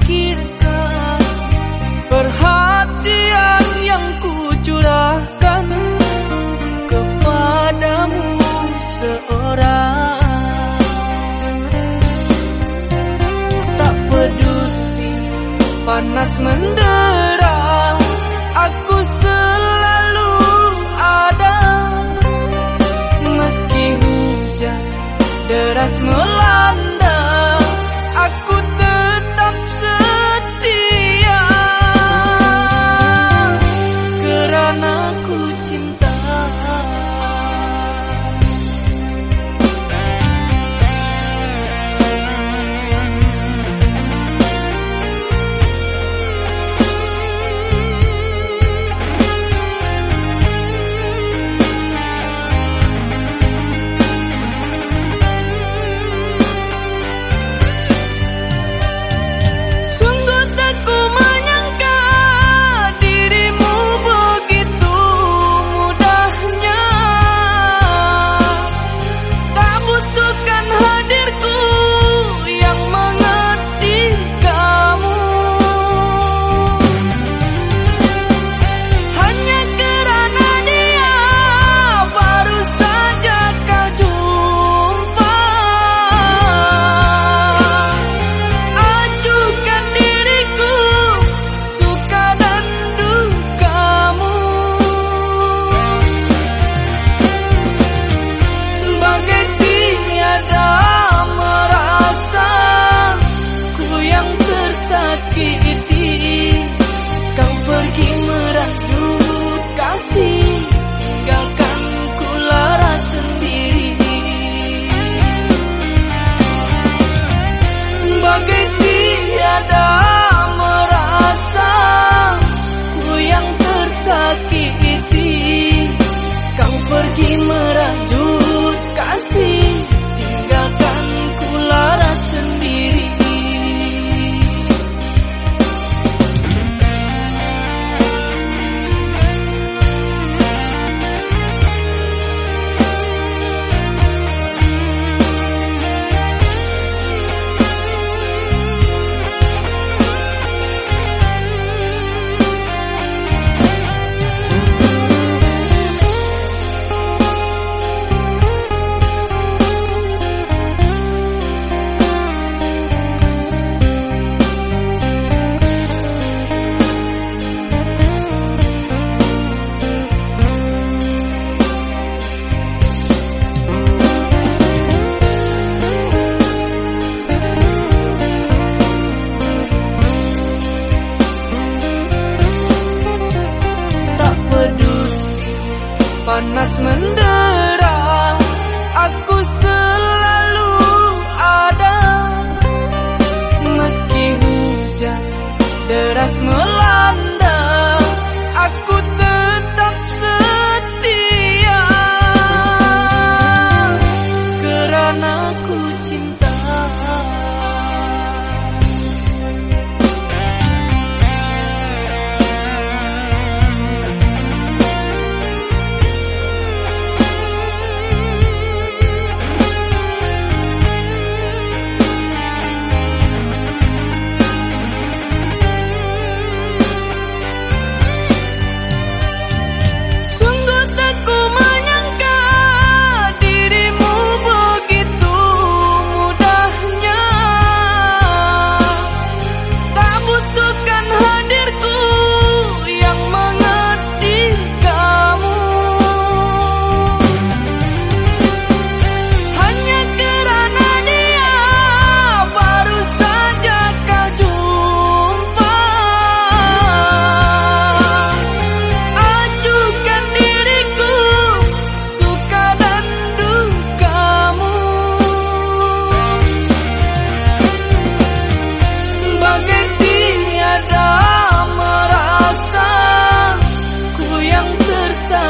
pikirkan Perhatian yang kucurahkan Kepadamu seorang. Tak peduli panas mendera Aku selalu ada. Meski hujan deras melanda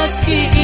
kaki